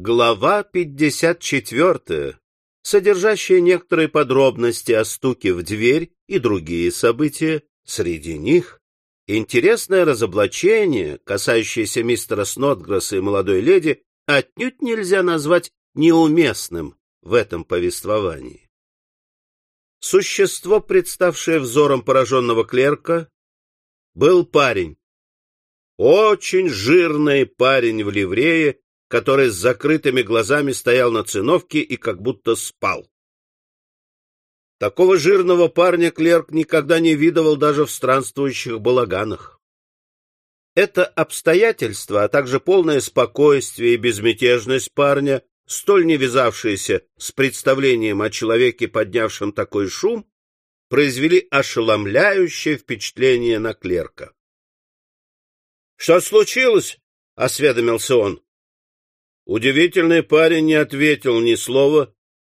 Глава 54, содержащая некоторые подробности о стуке в дверь и другие события, среди них интересное разоблачение, касающееся мистера Снотгресса и молодой леди, отнюдь нельзя назвать неуместным в этом повествовании. Существо, представшее взором пораженного клерка, был парень. Очень жирный парень в ливрее, который с закрытыми глазами стоял на циновке и как будто спал. Такого жирного парня клерк никогда не видывал даже в странствующих балаганах. Это обстоятельство, а также полное спокойствие и безмятежность парня, столь не вязавшиеся с представлением о человеке, поднявшем такой шум, произвели ошеломляющее впечатление на клерка. — Что случилось? — осведомился он. Удивительный парень не ответил ни слова,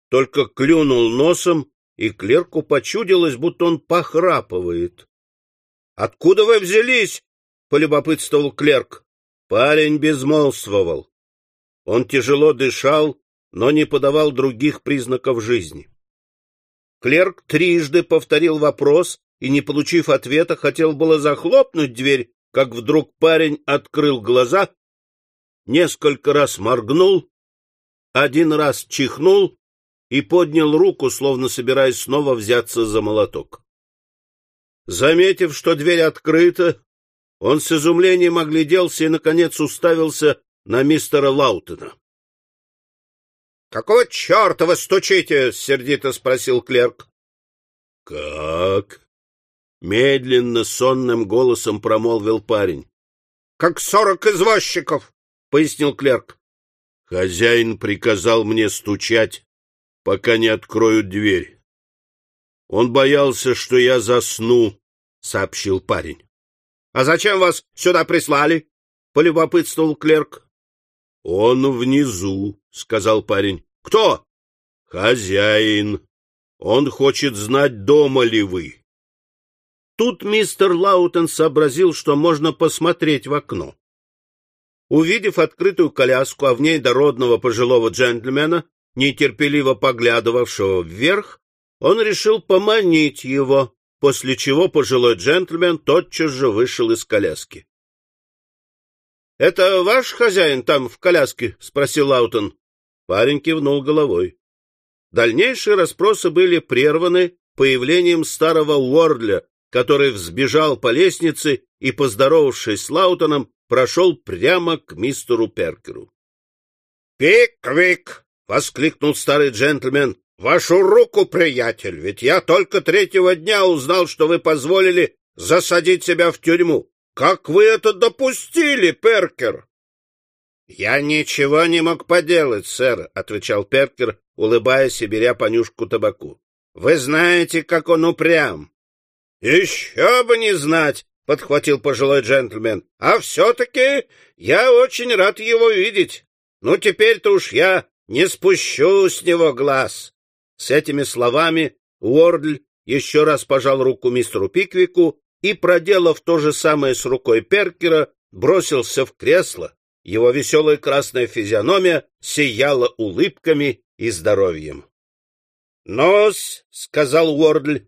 только клюнул носом, и клерку почудилось, будто он похрапывает. — Откуда вы взялись? — полюбопытствовал клерк. Парень безмолвствовал. Он тяжело дышал, но не подавал других признаков жизни. Клерк трижды повторил вопрос и, не получив ответа, хотел было захлопнуть дверь, как вдруг парень открыл глаза несколько раз моргнул, один раз чихнул и поднял руку, словно собираясь снова взяться за молоток. Заметив, что дверь открыта, он с изумлением огляделся и, наконец, уставился на мистера Лаутена. — Какого черта вы стучите? — сердито спросил клерк. — Как? — медленно, сонным голосом промолвил парень. — Как сорок извозчиков! — пояснил клерк. — Хозяин приказал мне стучать, пока не откроют дверь. Он боялся, что я засну, — сообщил парень. — А зачем вас сюда прислали? — полюбопытствовал клерк. — Он внизу, — сказал парень. — Кто? — Хозяин. Он хочет знать, дома ли вы. Тут мистер Лаутен сообразил, что можно посмотреть в окно. Увидев открытую коляску, а в ней дородного пожилого джентльмена, нетерпеливо поглядывавшего вверх, он решил поманить его, после чего пожилой джентльмен тотчас же вышел из коляски. — Это ваш хозяин там в коляске? — спросил Лаутон. Парень кивнул головой. Дальнейшие расспросы были прерваны появлением старого Уордля, который взбежал по лестнице и, поздоровавшись с Лаутоном, прошел прямо к мистеру Перкеру. «Пик-вик!» — воскликнул старый джентльмен. «Вашу руку, приятель, ведь я только третьего дня узнал, что вы позволили засадить себя в тюрьму. Как вы это допустили, Перкер?» «Я ничего не мог поделать, сэр», — отвечал Перкер, улыбаясь и беря понюшку табаку. «Вы знаете, как он упрям». «Еще бы не знать!» — подхватил пожилой джентльмен. — А все-таки я очень рад его видеть. Ну, теперь-то уж я не спущу с него глаз. С этими словами Уордль еще раз пожал руку мистеру Пиквику и, проделав то же самое с рукой Перкера, бросился в кресло. Его веселая красная физиономия сияла улыбками и здоровьем. — Нос, — сказал Уордль,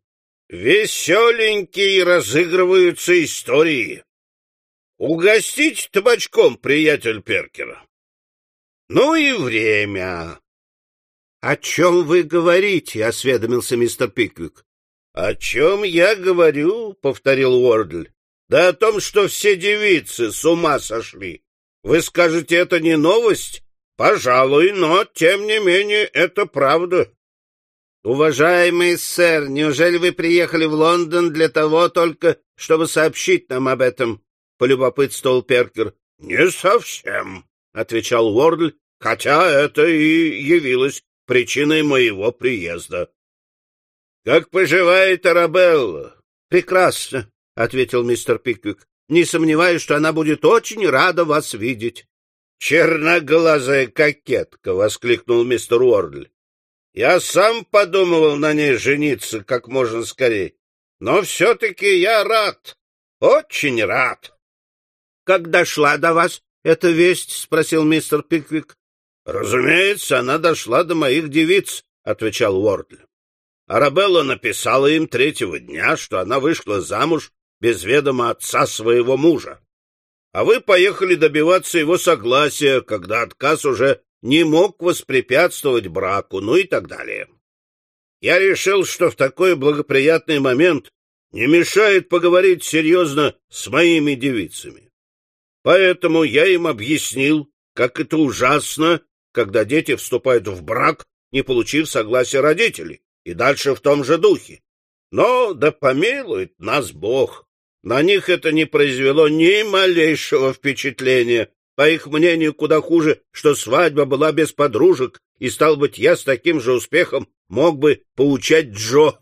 Веселенькие разыгрываются истории. Угостить табачком, приятель Перкера. Ну и время. — О чем вы говорите? — осведомился мистер Пиквик. — О чем я говорю? — повторил Уордль. — Да о том, что все девицы с ума сошли. Вы скажете, это не новость? Пожалуй, но, тем не менее, это правда. «Уважаемый сэр, неужели вы приехали в Лондон для того только, чтобы сообщить нам об этом?» — полюбопытствовал Перкер. «Не совсем», — отвечал Уордль, «хотя это и явилось причиной моего приезда». «Как поживает Арабелла?» «Прекрасно», — ответил мистер Пиквик. «Не сомневаюсь, что она будет очень рада вас видеть». «Черноглазая кокетка!» — воскликнул мистер Уордль. Я сам подумывал на ней жениться как можно скорее. Но все-таки я рад, очень рад. — Как дошла до вас эта весть? — спросил мистер Пиквик. — Разумеется, она дошла до моих девиц, — отвечал Уордли. Арабелла написала им третьего дня, что она вышла замуж без ведома отца своего мужа. А вы поехали добиваться его согласия, когда отказ уже не мог воспрепятствовать браку, ну и так далее. Я решил, что в такой благоприятный момент не мешает поговорить серьезно с моими девицами. Поэтому я им объяснил, как это ужасно, когда дети вступают в брак, не получив согласия родителей, и дальше в том же духе. Но да помилует нас Бог. На них это не произвело ни малейшего впечатления. По их мнению, куда хуже, что свадьба была без подружек, и, стал быть, я с таким же успехом мог бы поучать Джо.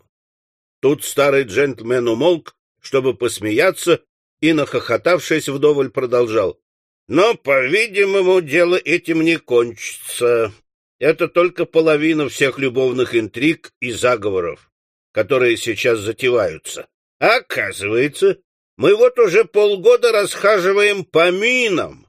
Тут старый джентльмен умолк, чтобы посмеяться, и, нахохотавшись вдоволь, продолжал. Но, по-видимому, дело этим не кончится. Это только половина всех любовных интриг и заговоров, которые сейчас затеваются. А оказывается, мы вот уже полгода расхаживаем по минам,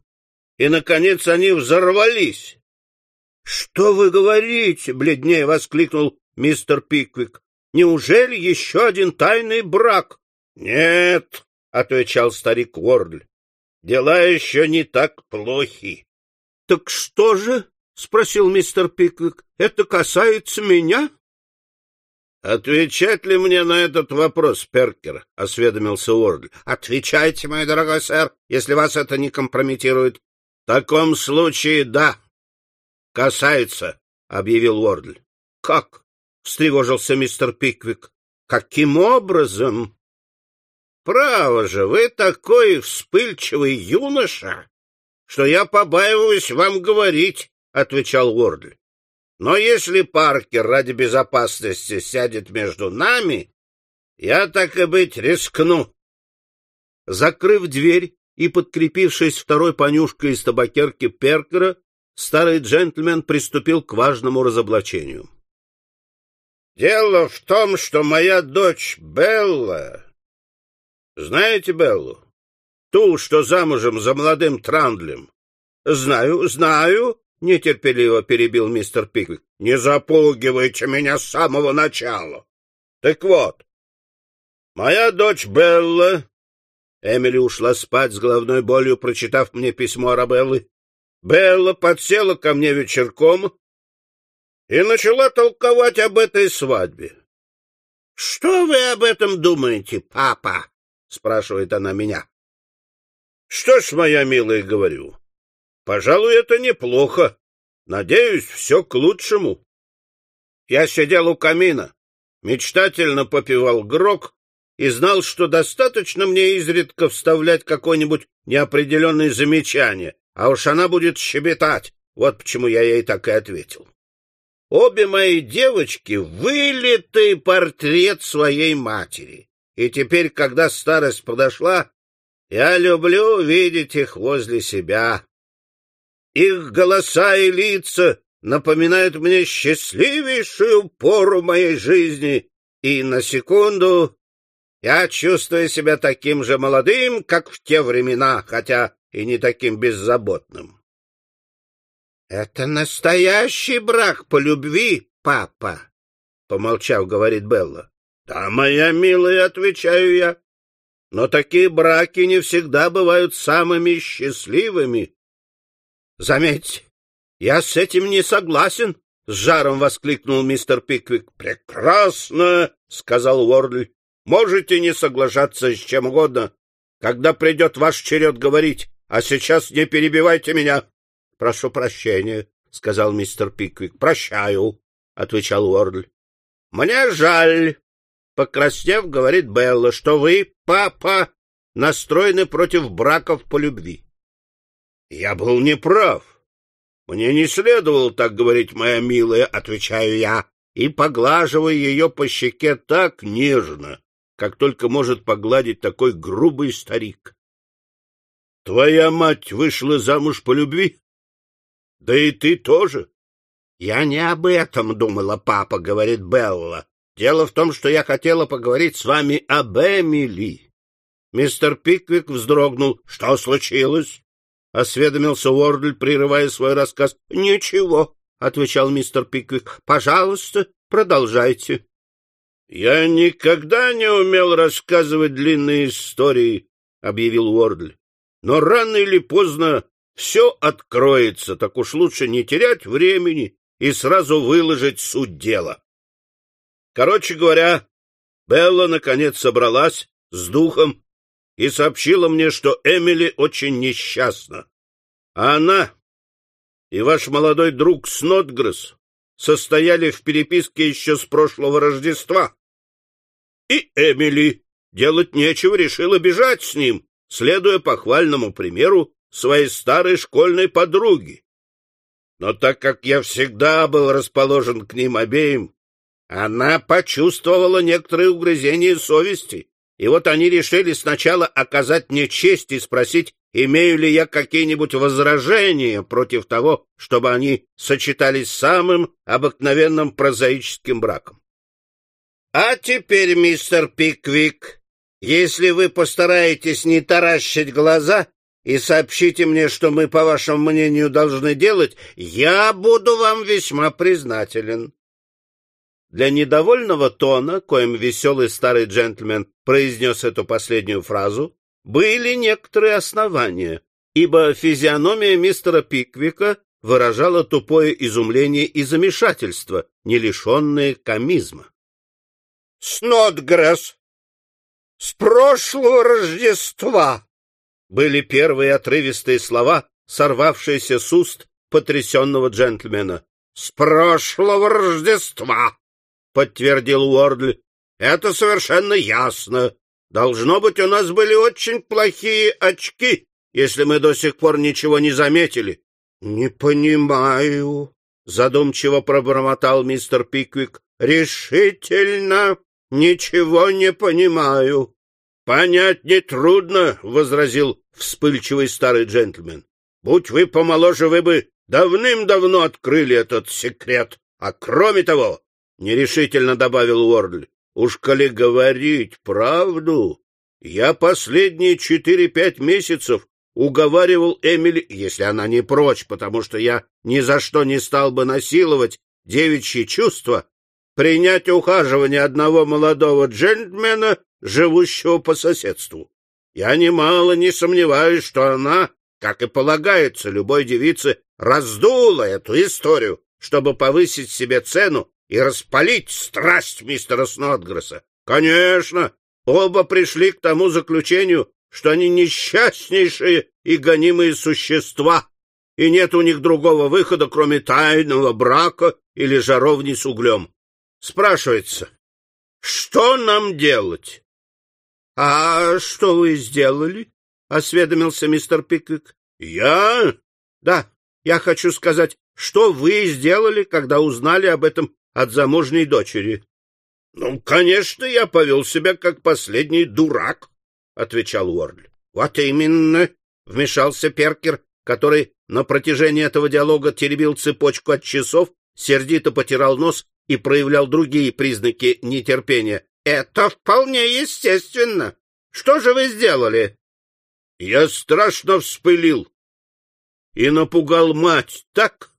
и, наконец, они взорвались. — Что вы говорите? — бледнее воскликнул мистер Пиквик. — Неужели еще один тайный брак? — Нет, — отвечал старик Уордль. — Дела еще не так плохи. — Так что же? — спросил мистер Пиквик. — Это касается меня? — Отвечать ли мне на этот вопрос, Перкер? — осведомился Уордль. — Отвечайте, мой дорогой сэр, если вас это не компрометирует. — В таком случае да. — Касается, — объявил Уордль. — Как? — встревожился мистер Пиквик. — Каким образом? — Право же, вы такой вспыльчивый юноша, что я побаиваюсь вам говорить. — отвечал Уордли. — Но если Паркер ради безопасности сядет между нами, я, так и быть, рискну. Закрыв дверь и подкрепившись второй понюшкой из табакерки Перкера, старый джентльмен приступил к важному разоблачению. — Дело в том, что моя дочь Белла... Знаете Беллу? Ту, что замужем за молодым Трандлем. — Знаю, знаю, — нетерпеливо перебил мистер Пиквик. — Не запугивайте меня с самого начала. Так вот, моя дочь Белла... Эмили ушла спать с головной болью, прочитав мне письмо Арабеллы. Белла подсела ко мне вечерком и начала толковать об этой свадьбе. — Что вы об этом думаете, папа? — спрашивает она меня. — Что ж, моя милая, говорю, Пожалуй, это неплохо. Надеюсь, все к лучшему. Я сидел у камина, мечтательно попивал грок и знал, что достаточно мне изредка вставлять какое-нибудь неопределенное замечание, а уж она будет щебетать. Вот почему я ей так и ответил. Обе мои девочки — вылитый портрет своей матери. И теперь, когда старость подошла, я люблю видеть их возле себя, их голоса и лица напоминают мне счастливейшую пору моей жизни, и на секунду я чувствую себя таким же молодым, как в те времена, хотя и не таким беззаботным. — Это настоящий брак по любви, папа, — помолчав, говорит Белла. — Да, моя милая, — отвечаю я. Но такие браки не всегда бывают самыми счастливыми, Заметь, я с этим не согласен, — с жаром воскликнул мистер Пиквик. — Прекрасно, — сказал Уордли. — Можете не соглашаться с чем угодно, когда придет ваш черед говорить, а сейчас не перебивайте меня. — Прошу прощения, — сказал мистер Пиквик. — Прощаю, — отвечал Уордли. — Мне жаль, — покраснев, говорит Белла, — что вы, папа, настроены против браков по любви. Я был неправ. Мне не следовало так говорить, моя милая, отвечаю я, и поглаживаю ее по щеке так нежно, как только может погладить такой грубый старик. Твоя мать вышла замуж по любви? Да и ты тоже. Я не об этом думала, папа, говорит Белла. Дело в том, что я хотела поговорить с вами об Эмили. Мистер Пиквик вздрогнул. Что случилось? — осведомился Уордль, прерывая свой рассказ. — Ничего, — отвечал мистер Пиквик. — Пожалуйста, продолжайте. — Я никогда не умел рассказывать длинные истории, — объявил Уордль. — Но рано или поздно все откроется, так уж лучше не терять времени и сразу выложить суть дела. Короче говоря, Белла наконец собралась с духом и сообщила мне, что Эмили очень несчастна. А она и ваш молодой друг Снотгресс состояли в переписке еще с прошлого Рождества. И Эмили делать нечего решила бежать с ним, следуя похвальному примеру своей старой школьной подруги. Но так как я всегда был расположен к ним обеим, она почувствовала некоторые угрызения совести, и вот они решили сначала оказать мне честь и спросить, имею ли я какие-нибудь возражения против того, чтобы они сочетались самым обыкновенным прозаическим браком. — А теперь, мистер Пиквик, если вы постараетесь не таращить глаза и сообщите мне, что мы, по вашему мнению, должны делать, я буду вам весьма признателен. Для недовольного тона, коим веселый старый джентльмен произнес эту последнюю фразу, были некоторые основания, ибо физиономия мистера Пиквика выражала тупое изумление и замешательство, не лишенное комизма. — Снотгресс! С прошлого Рождества! были первые отрывистые слова, сорвавшиеся с уст потрясенного джентльмена. — С прошлого Рождества! — подтвердил Уордль. — Это совершенно ясно. Должно быть, у нас были очень плохие очки, если мы до сих пор ничего не заметили. — Не понимаю, — задумчиво пробормотал мистер Пиквик. — Решительно ничего не понимаю. — Понять нетрудно, — возразил вспыльчивый старый джентльмен. — Будь вы помоложе, вы бы давным-давно открыли этот секрет. А кроме того, — нерешительно добавил Уордль, — уж коли говорить правду, я последние четыре-пять месяцев уговаривал Эмили, если она не прочь, потому что я ни за что не стал бы насиловать девичьи чувства, принять ухаживание одного молодого джентльмена, живущего по соседству. Я немало не сомневаюсь, что она, как и полагается любой девице, раздула эту историю, чтобы повысить себе цену и распалить страсть мистера Снотгресса. Конечно, оба пришли к тому заключению, что они несчастнейшие и гонимые существа, и нет у них другого выхода, кроме тайного брака или жаровни с углем. Спрашивается, что нам делать? — А что вы сделали? — осведомился мистер Пиквик. — Я? — Да, я хочу сказать, что вы сделали, когда узнали об этом от замужней дочери? — Ну, конечно, я повел себя как последний дурак, — отвечал Уордль. — Вот именно, — вмешался Перкер, который на протяжении этого диалога теребил цепочку от часов, сердито потирал нос и проявлял другие признаки нетерпения. Это вполне естественно. Что же вы сделали? Я страшно вспылил и напугал мать так,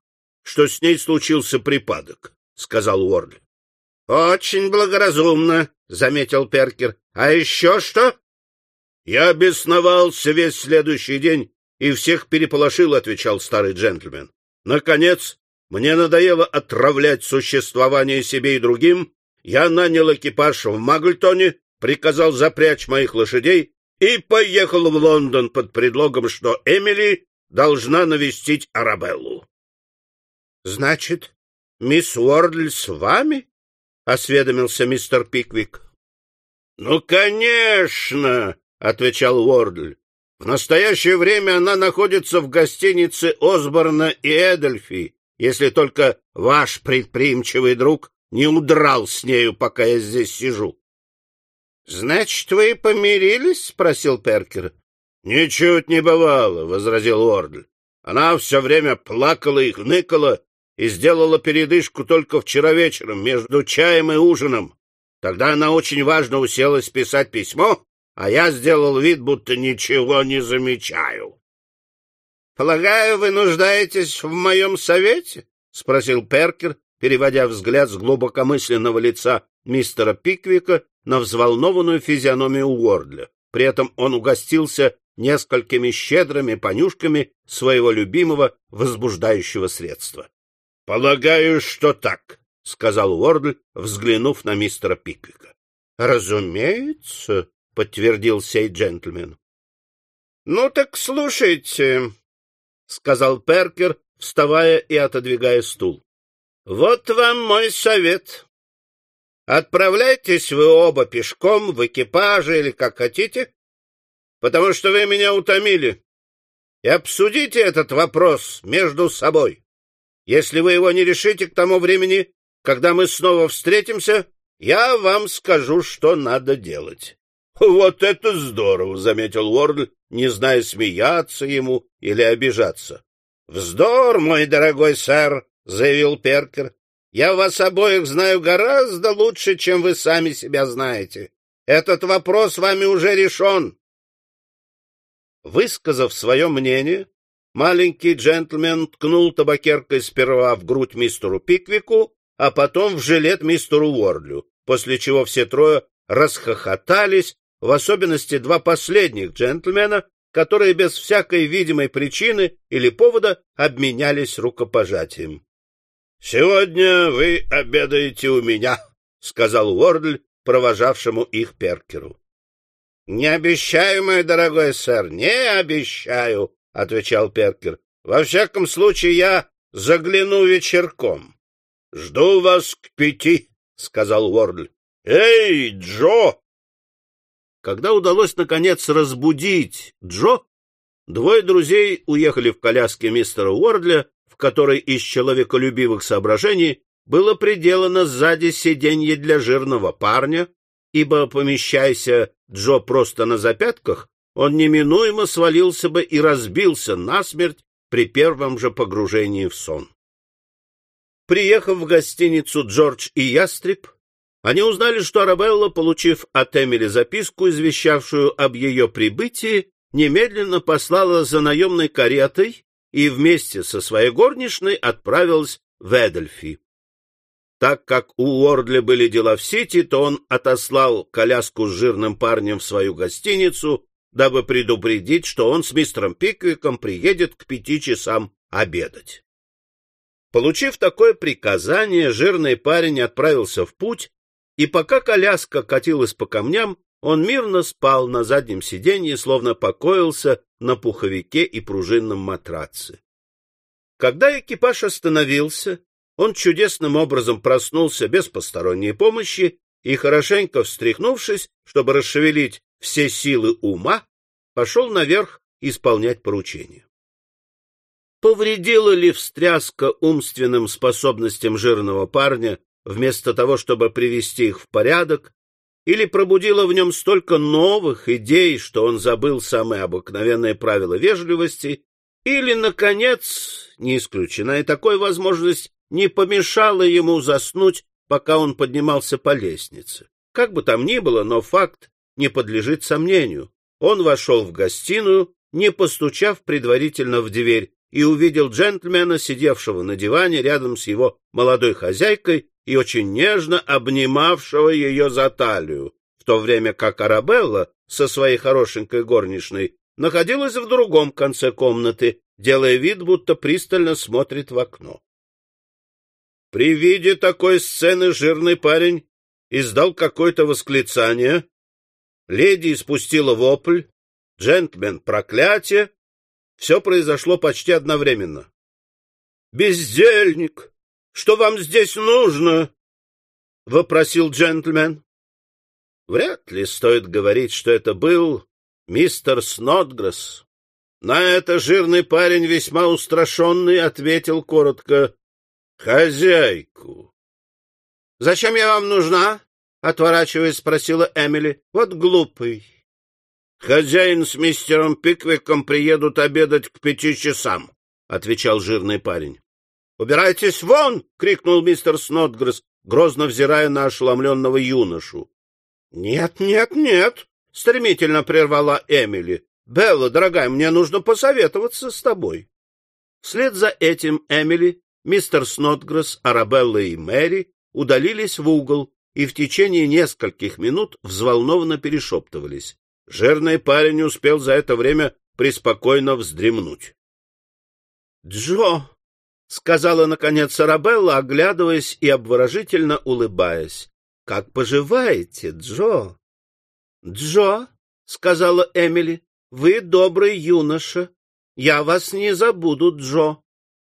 что с ней случился припадок, — сказал Уорли. — Очень благоразумно, — заметил Перкер. — А еще что? — Я бесновался весь следующий день и всех переполошил, — отвечал старый джентльмен. Наконец, мне надоело отравлять существование себе и другим, я нанял экипаж в Магльтоне, приказал запрячь моих лошадей и поехал в Лондон под предлогом, что Эмили должна навестить Арабеллу. — Значит, мисс Уордль с вами? — осведомился мистер Пиквик. — Ну, конечно, — отвечал Уордль. — В настоящее время она находится в гостинице Осборна и Эдельфи, если только ваш предприимчивый друг не удрал с нею, пока я здесь сижу. — Значит, вы помирились? — спросил Перкер. — Ничуть не бывало, — возразил Ордль. Она все время плакала и хныкала и сделала передышку только вчера вечером между чаем и ужином. Тогда она очень важно уселась писать письмо, а я сделал вид, будто ничего не замечаю. — Полагаю, вы нуждаетесь в моем совете? — спросил Перкер, переводя взгляд с глубокомысленного лица мистера Пиквика на взволнованную физиономию Уордля. При этом он угостился несколькими щедрыми понюшками своего любимого возбуждающего средства. — Полагаю, что так, — сказал Уордль, взглянув на мистера Пиквика. — Разумеется, — подтвердил сей джентльмен. — Ну так слушайте, — сказал Перкер, вставая и отодвигая стул. — Вот вам мой совет. Отправляйтесь вы оба пешком, в экипаже или как хотите, потому что вы меня утомили, и обсудите этот вопрос между собой. Если вы его не решите к тому времени, когда мы снова встретимся, я вам скажу, что надо делать. — Вот это здорово! — заметил Уордль, не зная, смеяться ему или обижаться. — Вздор, мой дорогой сэр! — заявил Перкер. — Я вас обоих знаю гораздо лучше, чем вы сами себя знаете. Этот вопрос вами уже решен. Высказав свое мнение, маленький джентльмен ткнул табакеркой сперва в грудь мистеру Пиквику, а потом в жилет мистеру Уордлю, после чего все трое расхохотались, в особенности два последних джентльмена, которые без всякой видимой причины или повода обменялись рукопожатием. — Сегодня вы обедаете у меня, — сказал Уордль, провожавшему их Перкеру. — Не обещаю, мой дорогой сэр, не обещаю, — отвечал Перкер. — Во всяком случае, я загляну вечерком. — Жду вас к пяти, — сказал Уордль. — Эй, Джо! Когда удалось, наконец, разбудить Джо, двое друзей уехали в коляске мистера Уордля, в которой из человеколюбивых соображений было приделано сзади сиденье для жирного парня, ибо, помещайся Джо просто на запятках, он неминуемо свалился бы и разбился насмерть при первом же погружении в сон. Приехав в гостиницу «Джордж и Ястреб», они узнали, что Арабелла, получив от Эмили записку, извещавшую об ее прибытии, немедленно послала за наемной каретой и вместе со своей горничной отправилась в Эдельфи. Так как у Уордля были дела в Сити, то он отослал коляску с жирным парнем в свою гостиницу, дабы предупредить, что он с мистером Пиквиком приедет к пяти часам обедать. Получив такое приказание, жирный парень отправился в путь, и пока коляска катилась по камням, он мирно спал на заднем сиденье, словно покоился на пуховике и пружинном матраце. Когда экипаж остановился, он чудесным образом проснулся без посторонней помощи и, хорошенько встряхнувшись, чтобы расшевелить все силы ума, пошел наверх исполнять поручение. Повредила ли встряска умственным способностям жирного парня вместо того, чтобы привести их в порядок, или пробудила в нем столько новых идей, что он забыл самые обыкновенные правила вежливости, или, наконец, не исключена и такой возможность, не помешала ему заснуть, пока он поднимался по лестнице. Как бы там ни было, но факт не подлежит сомнению. Он вошел в гостиную, не постучав предварительно в дверь, и увидел джентльмена, сидевшего на диване рядом с его молодой хозяйкой и очень нежно обнимавшего ее за талию, в то время как Арабелла со своей хорошенькой горничной находилась в другом конце комнаты, делая вид, будто пристально смотрит в окно. При виде такой сцены жирный парень издал какое-то восклицание, леди испустила вопль, джентльмен — проклятие. Все произошло почти одновременно. «Бездельник! Что вам здесь нужно?» — вопросил джентльмен. Вряд ли стоит говорить, что это был мистер Снотгресс. На это жирный парень, весьма устрашенный, ответил коротко хозяйку. — Зачем я вам нужна? — отворачиваясь, спросила Эмили. — Вот глупый. — Хозяин с мистером Пиквиком приедут обедать к пяти часам, — отвечал жирный парень. — Убирайтесь вон! — крикнул мистер Снотгресс, грозно взирая на ошеломленного юношу. — Нет, нет, нет! — стремительно прервала Эмили. — Белла, дорогая, мне нужно посоветоваться с тобой. Вслед за этим Эмили, мистер Снотгресс, Арабелла и Мэри удалились в угол и в течение нескольких минут взволнованно перешептывались. Жирный парень успел за это время преспокойно вздремнуть. — Джо! — сказала, наконец, Арабелла, оглядываясь и обворожительно улыбаясь. — Как поживаете, Джо? — Джо, — сказала Эмили, — вы добрый юноша. Я вас не забуду, Джо.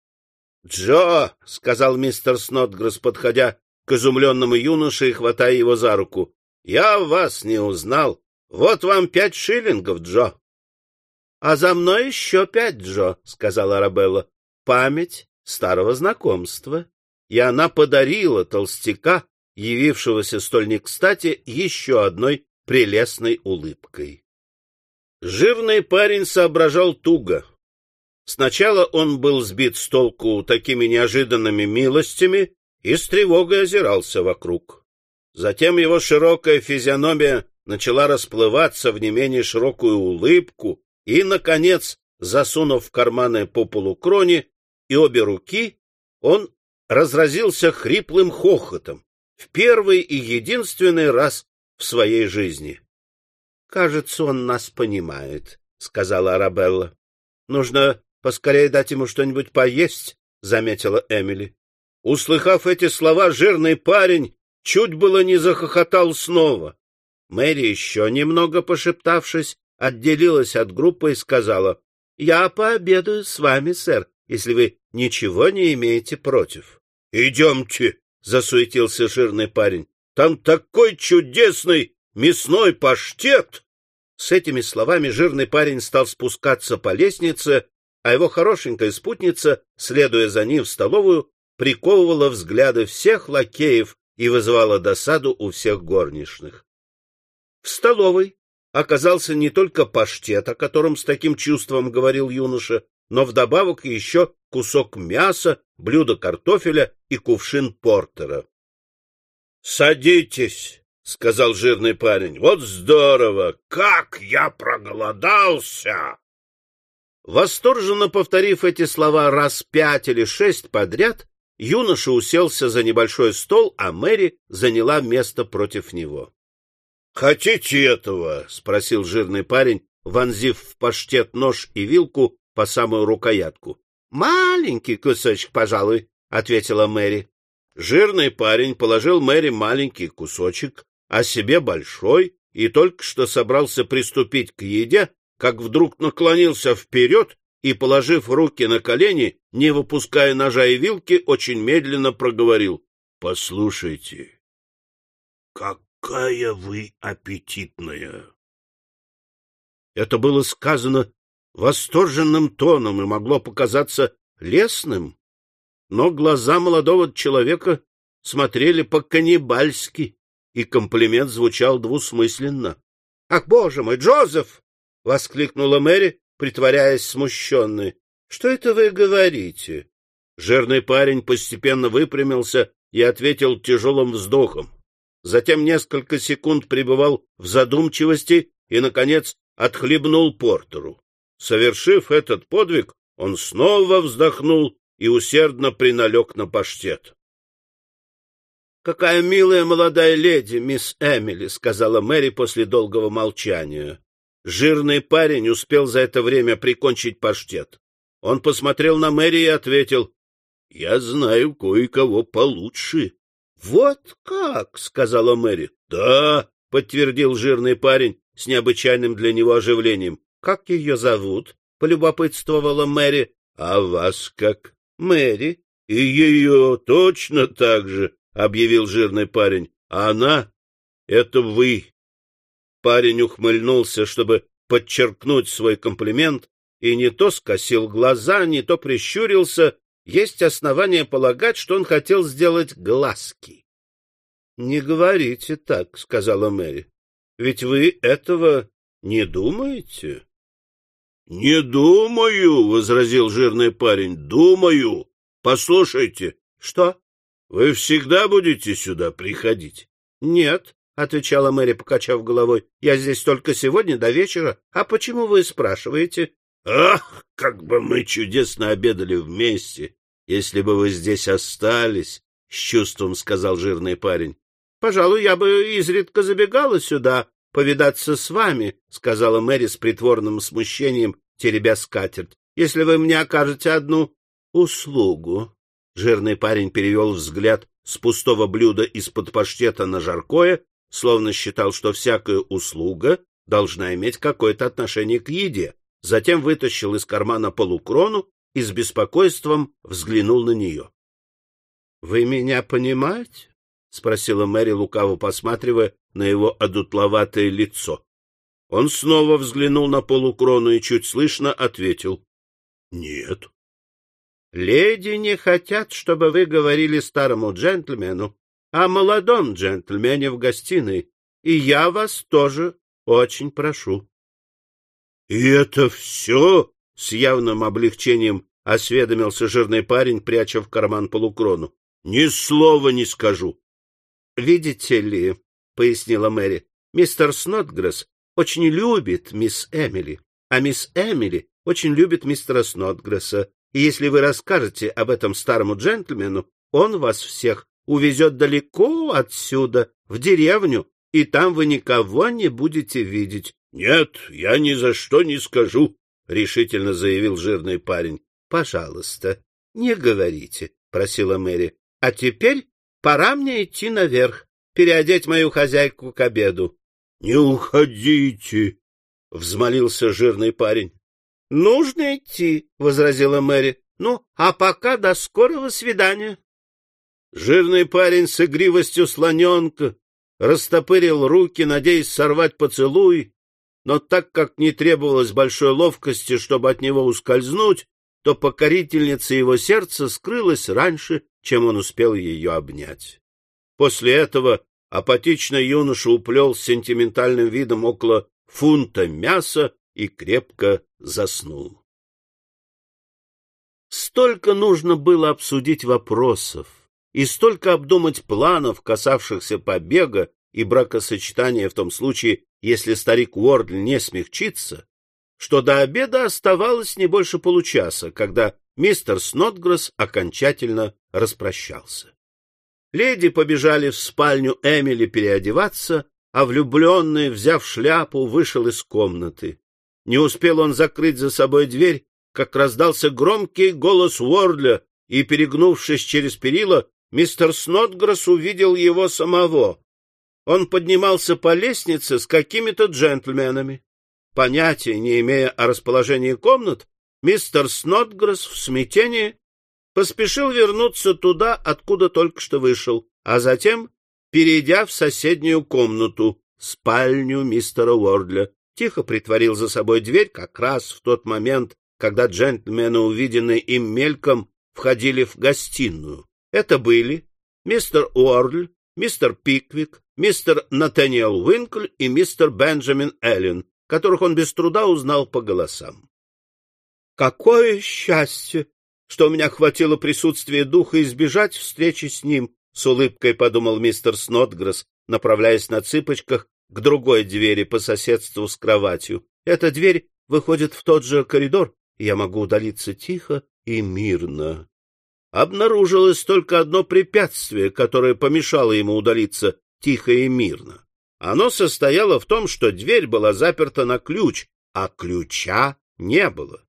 — Джо, — сказал мистер Снотгресс, подходя к изумленному юноше и хватая его за руку, — я вас не узнал. Вот вам пять шиллингов, Джо. — А за мной еще пять, Джо, — сказала Арабелла. — Память старого знакомства. И она подарила толстяка, явившегося столь не кстати, еще одной прелестной улыбкой. Жирный парень соображал туго. Сначала он был сбит с толку такими неожиданными милостями и с тревогой озирался вокруг. Затем его широкая физиономия начала расплываться в не менее широкую улыбку, и, наконец, засунув в карманы по полукроне и обе руки, он разразился хриплым хохотом в первый и единственный раз в своей жизни. — Кажется, он нас понимает, — сказала Арабелла. — Нужно поскорее дать ему что-нибудь поесть, — заметила Эмили. Услыхав эти слова, жирный парень чуть было не захохотал снова. Мэри, еще немного пошептавшись, отделилась от группы и сказала, — Я пообедаю с вами, сэр, если вы ничего не имеете против. — Идемте, — засуетился жирный парень. — Там такой чудесный мясной паштет! С этими словами жирный парень стал спускаться по лестнице, а его хорошенькая спутница, следуя за ним в столовую, приковывала взгляды всех лакеев и вызывала досаду у всех горничных. В столовой оказался не только паштет, о котором с таким чувством говорил юноша, но вдобавок еще кусок мяса, блюдо картофеля и кувшин портера. — Садитесь, — сказал жирный парень. — Вот здорово! Как я проголодался! Восторженно повторив эти слова раз пять или шесть подряд, юноша уселся за небольшой стол, а Мэри заняла место против него. — Хотите этого? — спросил жирный парень, вонзив в паштет нож и вилку по самую рукоятку. — Маленький кусочек, пожалуй, — ответила Мэри. Жирный парень положил Мэри маленький кусочек, а себе большой, и только что собрался приступить к еде, как вдруг наклонился вперед и, положив руки на колени, не выпуская ножа и вилки, очень медленно проговорил. — Послушайте, как какая вы аппетитная! Это было сказано восторженным тоном и могло показаться лесным, но глаза молодого человека смотрели по-каннибальски, и комплимент звучал двусмысленно. — Ах, боже мой, Джозеф! — воскликнула Мэри, притворяясь смущенной. — Что это вы говорите? Жирный парень постепенно выпрямился и ответил тяжелым вздохом затем несколько секунд пребывал в задумчивости и, наконец, отхлебнул портеру. Совершив этот подвиг, он снова вздохнул и усердно приналег на паштет. — Какая милая молодая леди, мисс Эмили, — сказала Мэри после долгого молчания. Жирный парень успел за это время прикончить паштет. Он посмотрел на Мэри и ответил, — Я знаю кое-кого получше. — Вот как? — сказала Мэри. — Да, — подтвердил жирный парень с необычайным для него оживлением. — Как ее зовут? — полюбопытствовала Мэри. — А вас как? — Мэри. — И ее точно так же, — объявил жирный парень. — А она — это вы. Парень ухмыльнулся, чтобы подчеркнуть свой комплимент, и не то скосил глаза, не то прищурился, есть основания полагать, что он хотел сделать глазки. — Не говорите так, — сказала Мэри. — Ведь вы этого не думаете? — Не думаю, — возразил жирный парень. — Думаю. Послушайте. — Что? — Вы всегда будете сюда приходить? — Нет, — отвечала Мэри, покачав головой. — Я здесь только сегодня до вечера. А почему вы спрашиваете? Ах, как бы мы чудесно обедали вместе, если бы вы здесь остались, — с чувством сказал жирный парень. — Пожалуй, я бы изредка забегала сюда повидаться с вами, — сказала Мэри с притворным смущением, теребя скатерть, — если вы мне окажете одну услугу. Жирный парень перевел взгляд с пустого блюда из-под паштета на жаркое, словно считал, что всякая услуга должна иметь какое-то отношение к еде. Затем вытащил из кармана полукрону и с беспокойством взглянул на нее. — Вы меня понимаете? — спросила Мэри, лукаво посматривая на его одутловатое лицо. Он снова взглянул на полукрону и чуть слышно ответил. — Нет. — Леди не хотят, чтобы вы говорили старому джентльмену о молодом джентльмене в гостиной, и я вас тоже очень прошу. — И это все? — с явным облегчением осведомился жирный парень, пряча в карман полукрону. — Ни слова не скажу. — Видите ли, — пояснила Мэри, — мистер Снотгресс очень любит мисс Эмили, а мисс Эмили очень любит мистера Снотгресса, и если вы расскажете об этом старому джентльмену, он вас всех увезет далеко отсюда, в деревню, и там вы никого не будете видеть. — Нет, я ни за что не скажу, — решительно заявил жирный парень. — Пожалуйста, не говорите, — просила Мэри. — А теперь пора мне идти наверх, переодеть мою хозяйку к обеду. — Не уходите, — взмолился жирный парень. — Нужно идти, — возразила Мэри. — Ну, а пока до скорого свидания. Жирный парень с игривостью слоненка растопырил руки, надеясь сорвать поцелуй, но так как не требовалось большой ловкости, чтобы от него ускользнуть, то покорительница его сердца скрылась раньше, чем он успел ее обнять. После этого апатичный юноша уплел с сентиментальным видом около фунта мяса и крепко заснул. Столько нужно было обсудить вопросов и столько обдумать планов, касавшихся побега и бракосочетания в том случае, если старик Уордль не смягчится, что до обеда оставалось не больше получаса, когда мистер Снотгресс окончательно распрощался. Леди побежали в спальню Эмили переодеваться, а влюбленный, взяв шляпу, вышел из комнаты. Не успел он закрыть за собой дверь, как раздался громкий голос Уордля, и, перегнувшись через перила, мистер Снотгресс увидел его самого. Он поднимался по лестнице с какими-то джентльменами. Понятия не имея о расположении комнат, мистер Снотгресс в смятении поспешил вернуться туда, откуда только что вышел, а затем, перейдя в соседнюю комнату, спальню мистера Уордля, тихо притворил за собой дверь как раз в тот момент, когда джентльмены, увиденные им мельком, входили в гостиную. Это были мистер Уордль, мистер Пиквик, мистер Натаниэл Уинкль и мистер Бенджамин Эллен, которых он без труда узнал по голосам. «Какое счастье, что у меня хватило присутствия духа избежать встречи с ним!» — с улыбкой подумал мистер Снотгресс, направляясь на цыпочках к другой двери по соседству с кроватью. «Эта дверь выходит в тот же коридор, и я могу удалиться тихо и мирно». Обнаружилось только одно препятствие, которое помешало ему удалиться тихо и мирно. Оно состояло в том, что дверь была заперта на ключ, а ключа не было.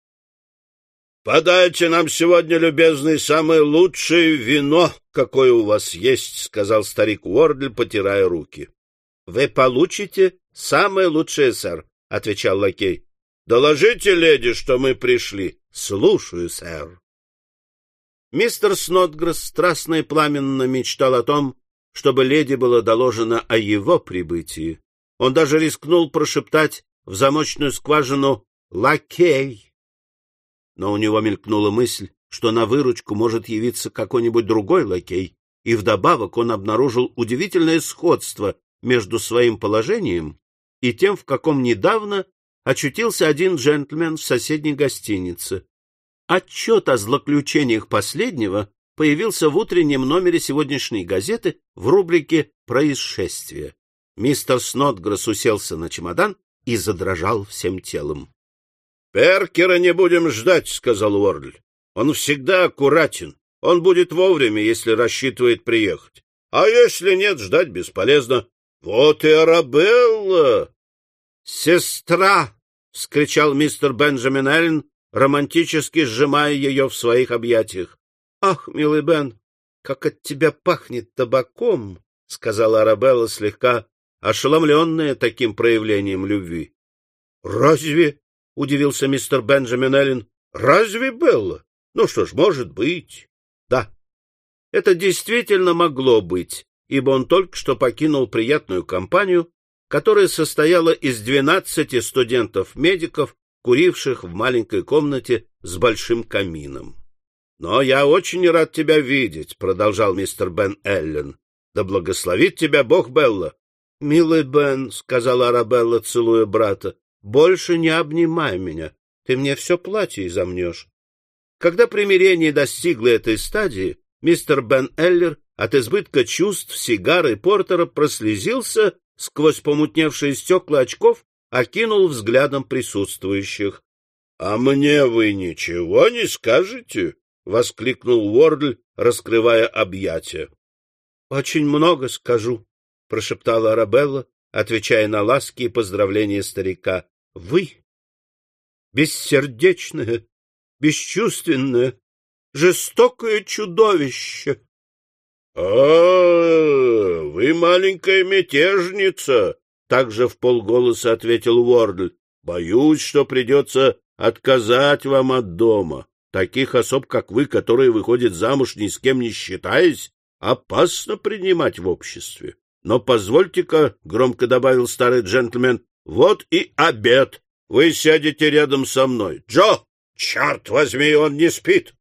— Подайте нам сегодня, любезный, самое лучшее вино, какое у вас есть, — сказал старик Уордль, потирая руки. — Вы получите самое лучшее, сэр, — отвечал лакей. — Доложите, леди, что мы пришли. — Слушаю, сэр. Мистер Снотгресс страстно и пламенно мечтал о том, чтобы леди было доложено о его прибытии. Он даже рискнул прошептать в замочную скважину «Лакей!». Но у него мелькнула мысль, что на выручку может явиться какой-нибудь другой лакей, и вдобавок он обнаружил удивительное сходство между своим положением и тем, в каком недавно очутился один джентльмен в соседней гостинице. Отчет о злоключениях последнего появился в утреннем номере сегодняшней газеты в рубрике «Происшествия». Мистер Снотгресс уселся на чемодан и задрожал всем телом. — Перкера не будем ждать, — сказал Уордль. — Он всегда аккуратен. Он будет вовремя, если рассчитывает приехать. А если нет, ждать бесполезно. Вот и Арабелла! — Сестра! — вскричал мистер Бенджамин Эллен, романтически сжимая ее в своих объятиях. — Ах, милый Бен, как от тебя пахнет табаком! — сказала Арабелла, слегка ошеломленная таким проявлением любви. — Разве? — удивился мистер Бенджамин Эллен. — Разве, Белла? Ну что ж, может быть. Да, это действительно могло быть, ибо он только что покинул приятную компанию, которая состояла из двенадцати студентов-медиков, куривших в маленькой комнате с большим камином. — Но я очень рад тебя видеть, — продолжал мистер Бен Эллен. — Да благословит тебя Бог, Белла. — Милый Бен, — сказала Арабелла, целуя брата, — больше не обнимай меня. Ты мне все платье изомнешь. Когда примирение достигло этой стадии, мистер Бен Эллер от избытка чувств сигары Портера прослезился сквозь помутневшие стекла очков, окинул взглядом присутствующих. — А мне вы ничего не скажете? — воскликнул Уордль, раскрывая объятия. — Очень много скажу, — прошептала Арабелла, отвечая на ласки и поздравления старика. — Вы, бессердечное, бесчувственное, жестокое чудовище. — А, вы маленькая мятежница, — также в полголоса ответил Уордль. — Боюсь, что придется отказать вам от дома. Таких особ, как вы, которые выходят замуж ни с кем не считаясь, опасно принимать в обществе. Но позвольте-ка, — громко добавил старый джентльмен, — вот и обед. Вы сядете рядом со мной. Джо, черт возьми, он не спит.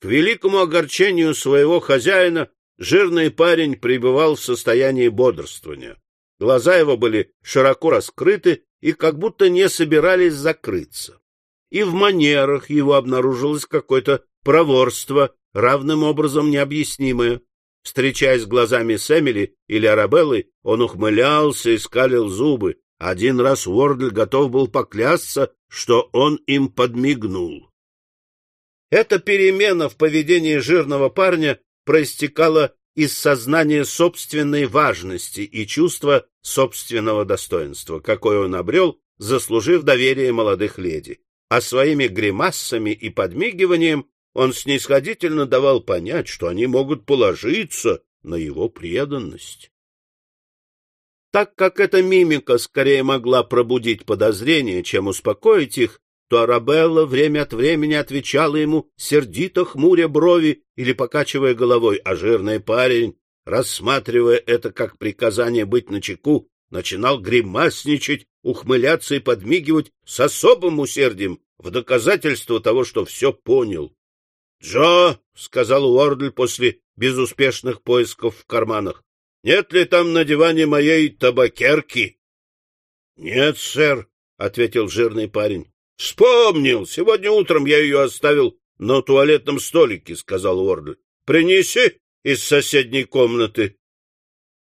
К великому огорчению своего хозяина жирный парень пребывал в состоянии бодрствования. Глаза его были широко раскрыты и как будто не собирались закрыться. И в манерах его обнаружилось какое-то проворство, равным образом необъяснимое. Встречаясь глазами с Эмили или Арабеллой, он ухмылялся и скалил зубы. Один раз Уордль готов был поклясться, что он им подмигнул. Эта перемена в поведении жирного парня проистекала из сознания собственной важности и чувства собственного достоинства, какое он обрел, заслужив доверие молодых леди. А своими гримассами и подмигиванием он снисходительно давал понять, что они могут положиться на его преданность. Так как эта мимика скорее могла пробудить подозрения, чем успокоить их, то Арабелла время от времени отвечала ему, сердито хмуря брови или покачивая головой, а жирный парень, рассматривая это как приказание быть начеку, начинал гримасничать, ухмыляться и подмигивать с особым усердием в доказательство того, что все понял. — Джо, — сказал Уордль после безуспешных поисков в карманах, — нет ли там на диване моей табакерки? — Нет, сэр, — ответил жирный парень. — Вспомнил! Сегодня утром я ее оставил на туалетном столике, — сказал Уордль. — Принеси из соседней комнаты.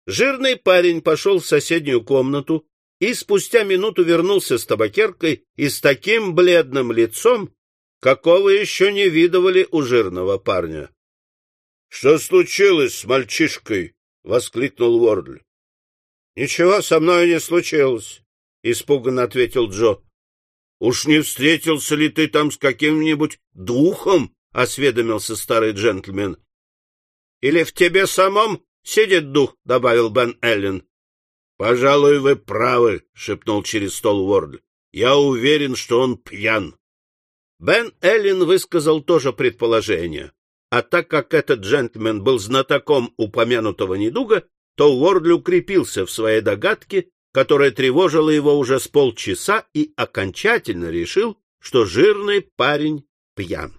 Жирный парень пошел в соседнюю комнату и спустя минуту вернулся с табакеркой и с таким бледным лицом, какого еще не видывали у жирного парня. — Что случилось с мальчишкой? — воскликнул Уордль. — Ничего со мной не случилось, — испуганно ответил Джо. — Уж не встретился ли ты там с каким-нибудь духом? — осведомился старый джентльмен. — Или в тебе самом сидит дух? — добавил Бен Эллен. — Пожалуй, вы правы, — шепнул через стол Уордль. — Я уверен, что он пьян. Бен Эллен высказал тоже предположение, а так как этот джентльмен был знатоком упомянутого недуга, то Уордли укрепился в своей догадке, которая тревожила его уже с полчаса, и окончательно решил, что жирный парень пьян. —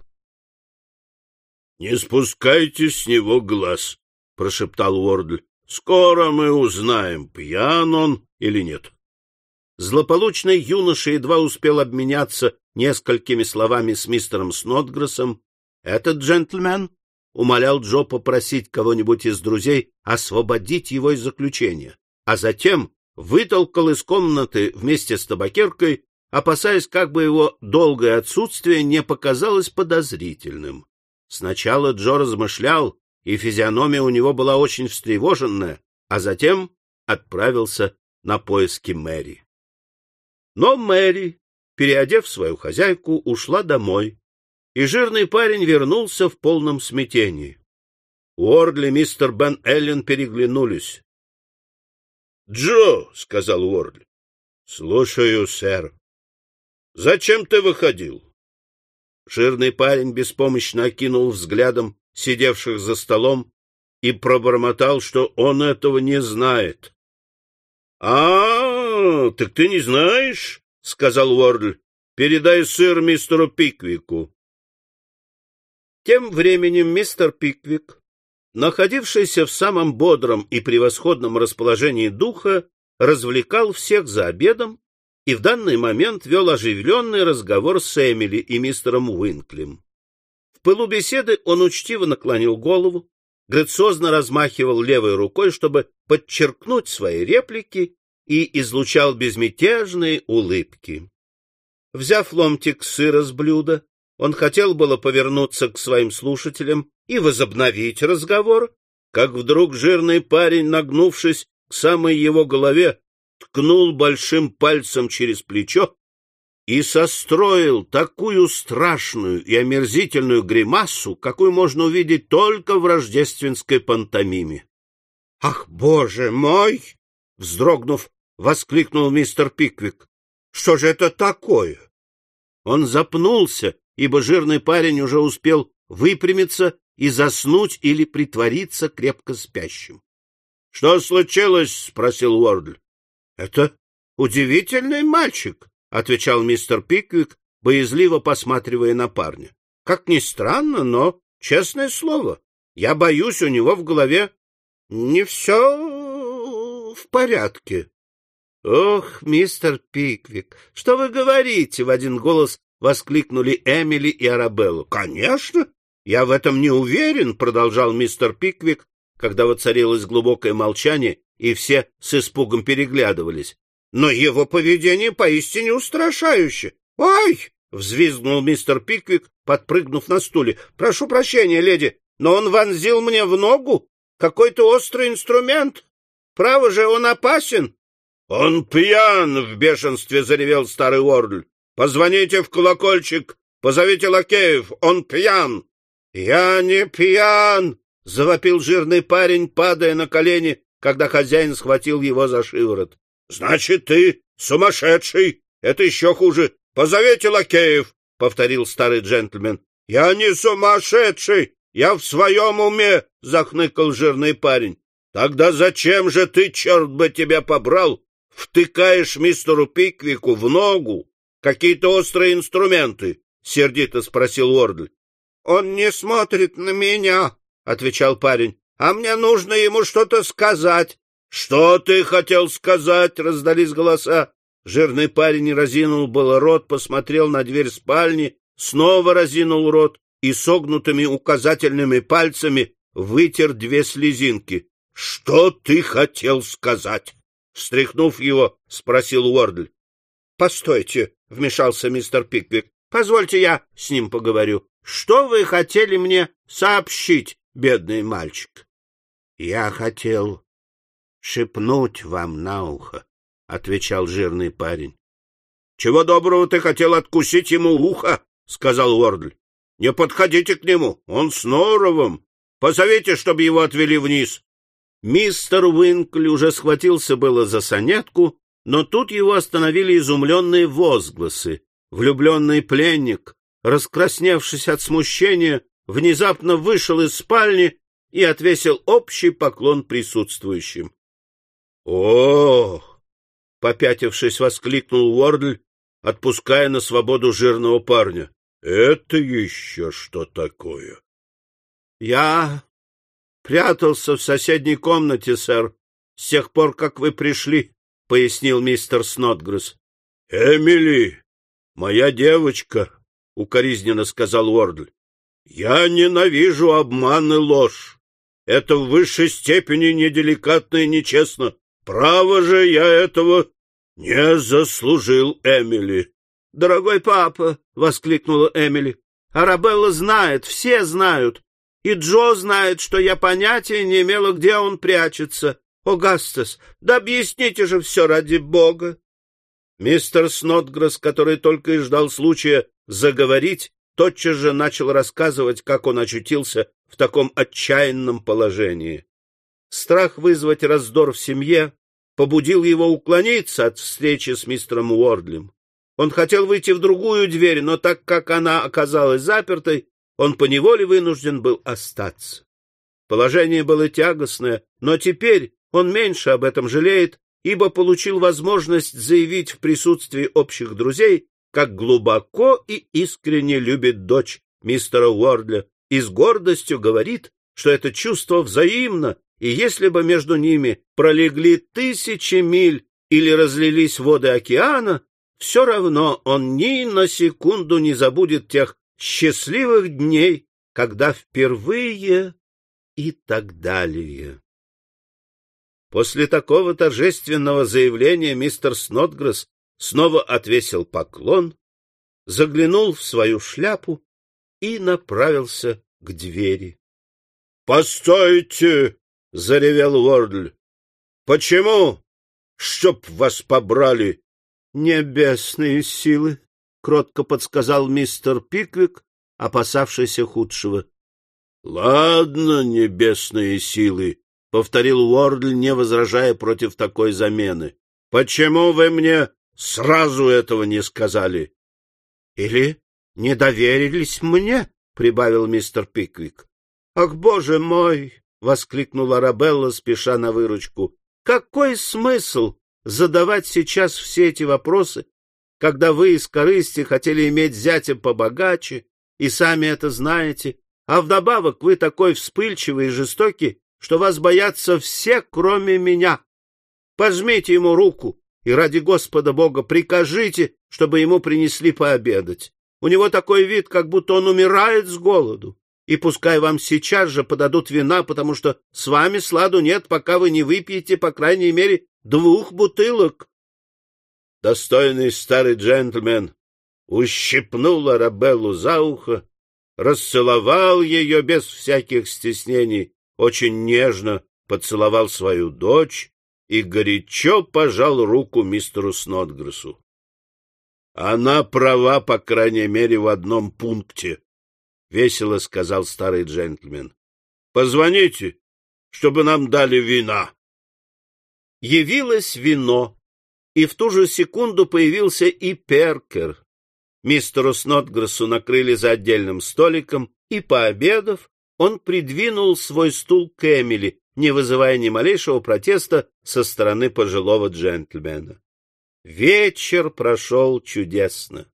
Не спускайте с него глаз, — прошептал Уордль. — Скоро мы узнаем, пьян он или нет. Злополучный юноша едва успел обменяться несколькими словами с мистером Снотгрессом, этот джентльмен умолял Джо попросить кого-нибудь из друзей освободить его из заключения, а затем вытолкал из комнаты вместе с табакеркой опасаясь, как бы его долгое отсутствие не показалось подозрительным. Сначала Джо размышлял, и физиономия у него была очень встревоженная, а затем отправился на поиски Мэри. Но Мэри, переодев свою хозяйку, ушла домой, и жирный парень вернулся в полном смятении. Уордли и мистер Бен Эллен переглянулись. — Джо, — сказал Уордли. — Слушаю, сэр. — Зачем ты выходил? Жирный парень беспомощно окинул взглядом сидевших за столом и пробормотал, что он этого не знает. — А, так ты не знаешь? — сказал Уордль. — Передай сыр мистеру Пиквику. Тем временем мистер Пиквик, находившийся в самом бодром и превосходном расположении духа, развлекал всех за обедом и в данный момент вел оживленный разговор с Эмили и мистером Уинклем. В пылу беседы он учтиво наклонил голову, грациозно размахивал левой рукой, чтобы подчеркнуть свои реплики, и излучал безмятежные улыбки. Взяв ломтик сыра с блюда, он хотел было повернуться к своим слушателям и возобновить разговор, как вдруг жирный парень, нагнувшись к самой его голове, ткнул большим пальцем через плечо и состроил такую страшную и омерзительную гримасу, какую можно увидеть только в рождественской пантомиме. — Ах, боже мой! — вздрогнув, воскликнул мистер Пиквик. — Что же это такое? Он запнулся ибо жирный парень уже успел выпрямиться и заснуть или притвориться крепко спящим. — Что случилось? — спросил Уордль. — Это удивительный мальчик, — отвечал мистер Пиквик, боязливо посматривая на парня. — Как ни странно, но, честное слово, я боюсь, у него в голове не все в порядке. — Ох, мистер Пиквик, что вы говорите? — в один голос воскликнули Эмили и Арабелла. Конечно, я в этом не уверен, продолжал мистер Пиквик, когда воцарилось глубокое молчание, и все с испугом переглядывались. Но его поведение поистине устрашающе. Ой! взвизгнул мистер Пиквик, подпрыгнув на стуле. Прошу прощения, леди, но он вонзил мне в ногу какой-то острый инструмент. Право же, он опасен. Он пьян, в бешенстве заревел старый Уордль. Позвоните в колокольчик, позовите лакеев, он пьян. — Я не пьян! — завопил жирный парень, падая на колени, когда хозяин схватил его за шиворот. — Значит, ты сумасшедший! Это еще хуже! Позовите лакеев! — повторил старый джентльмен. — Я не сумасшедший! Я в своем уме! — захныкал жирный парень. — Тогда зачем же ты, черт бы тебя побрал, втыкаешь мистеру Пиквику в ногу какие-то острые инструменты? — сердито спросил Уордль. — Он не смотрит на меня, — отвечал парень, — а мне нужно ему что-то сказать. — Что ты хотел сказать? — раздались голоса. Жирный парень разинул было рот, посмотрел на дверь спальни, снова разинул рот и согнутыми указательными пальцами вытер две слезинки. — Что ты хотел сказать? — встряхнув его, спросил Уордль. — Постойте, — вмешался мистер Пиквик. — Позвольте я с ним поговорю. Что вы хотели мне сообщить, бедный мальчик? — Я хотел шепнуть вам на ухо, — отвечал жирный парень. — Чего доброго ты хотел откусить ему ухо? — сказал Уордль. — Не подходите к нему, он с норовом. Позовите, чтобы его отвели вниз. Мистер Уинкли уже схватился было за сонетку, но тут его остановили изумленные возгласы. Влюбленный пленник, раскрасневшись от смущения, внезапно вышел из спальни и отвесил общий поклон присутствующим. — Ох! — попятившись, воскликнул Уордль, отпуская на свободу жирного парня. — Это еще что такое? — Я прятался в соседней комнате, сэр, с тех пор, как вы пришли, пояснил мистер Снотгресс. — Эмили, моя девочка, — укоризненно сказал Уордль, — я ненавижу обман и ложь. Это в высшей степени неделикатно и нечестно. Право же я этого не заслужил, Эмили. — Дорогой папа! — воскликнула Эмили. — Арабелла знает, все знают. И Джо знает, что я понятия не имела, где он прячется. О, Гастес, да объясните же все ради бога! Мистер Снотгресс, который только и ждал случая заговорить, тотчас же начал рассказывать, как он очутился в таком отчаянном положении. Страх вызвать раздор в семье побудил его уклониться от встречи с мистером Уордлем. Он хотел выйти в другую дверь, но так как она оказалась запертой, он поневоле вынужден был остаться. Положение было тягостное, но теперь он меньше об этом жалеет, ибо получил возможность заявить в присутствии общих друзей, как глубоко и искренне любит дочь мистера Уордля, и с гордостью говорит, что это чувство взаимно, и если бы между ними пролегли тысячи миль или разлились воды океана, все равно он ни на секунду не забудет тех счастливых дней, когда впервые и так далее. После такого торжественного заявления мистер Снотгресс снова отвесил поклон, заглянул в свою шляпу и направился к двери. — Постойте! — заревел Уордль. — Почему? Чтоб вас побрали! — Небесные силы! — кротко подсказал мистер Пиквик, опасавшийся худшего. — Ладно, небесные силы, — повторил Уордль, не возражая против такой замены. — Почему вы мне сразу этого не сказали? — Или не доверились мне? — прибавил мистер Пиквик. — Ах, боже мой! — воскликнула Рабелла, спеша на выручку. — Какой смысл задавать сейчас все эти вопросы, когда вы из корысти хотели иметь зятя побогаче, и сами это знаете, а вдобавок вы такой вспыльчивый и жестокий, что вас боятся все, кроме меня. Пожмите ему руку и ради Господа Бога прикажите, чтобы ему принесли пообедать. У него такой вид, как будто он умирает с голоду. И пускай вам сейчас же подадут вина, потому что с вами сладу нет, пока вы не выпьете, по крайней мере, двух бутылок. Достойный старый джентльмен ущипнул Арабеллу за ухо, расцеловал ее без всяких стеснений, очень нежно поцеловал свою дочь и горячо пожал руку мистеру Снотгрессу. — Она права, по крайней мере, в одном пункте, — весело сказал старый джентльмен. — Позвоните, чтобы нам дали вина. Явилось вино, и в ту же секунду появился и Перкер. Мистеру Снотгрессу накрыли за отдельным столиком, и, пообедав, он придвинул свой стул к Эмили, не вызывая ни малейшего протеста со стороны пожилого джентльмена. Вечер прошел чудесно.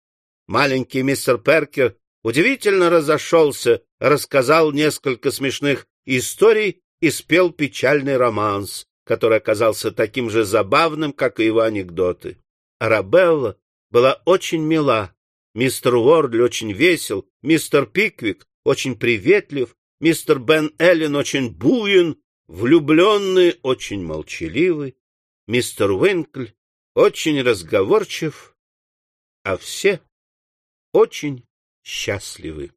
Маленький мистер Перкер удивительно разошелся, рассказал несколько смешных историй и спел печальный романс, который оказался таким же забавным, как и его анекдоты. Арабелла была очень мила, мистер Уордли очень весел, мистер Пиквик очень приветлив, мистер Бен Эллен очень буен, влюбленный очень молчаливый, мистер Уинкль очень разговорчив, а все очень счастливы.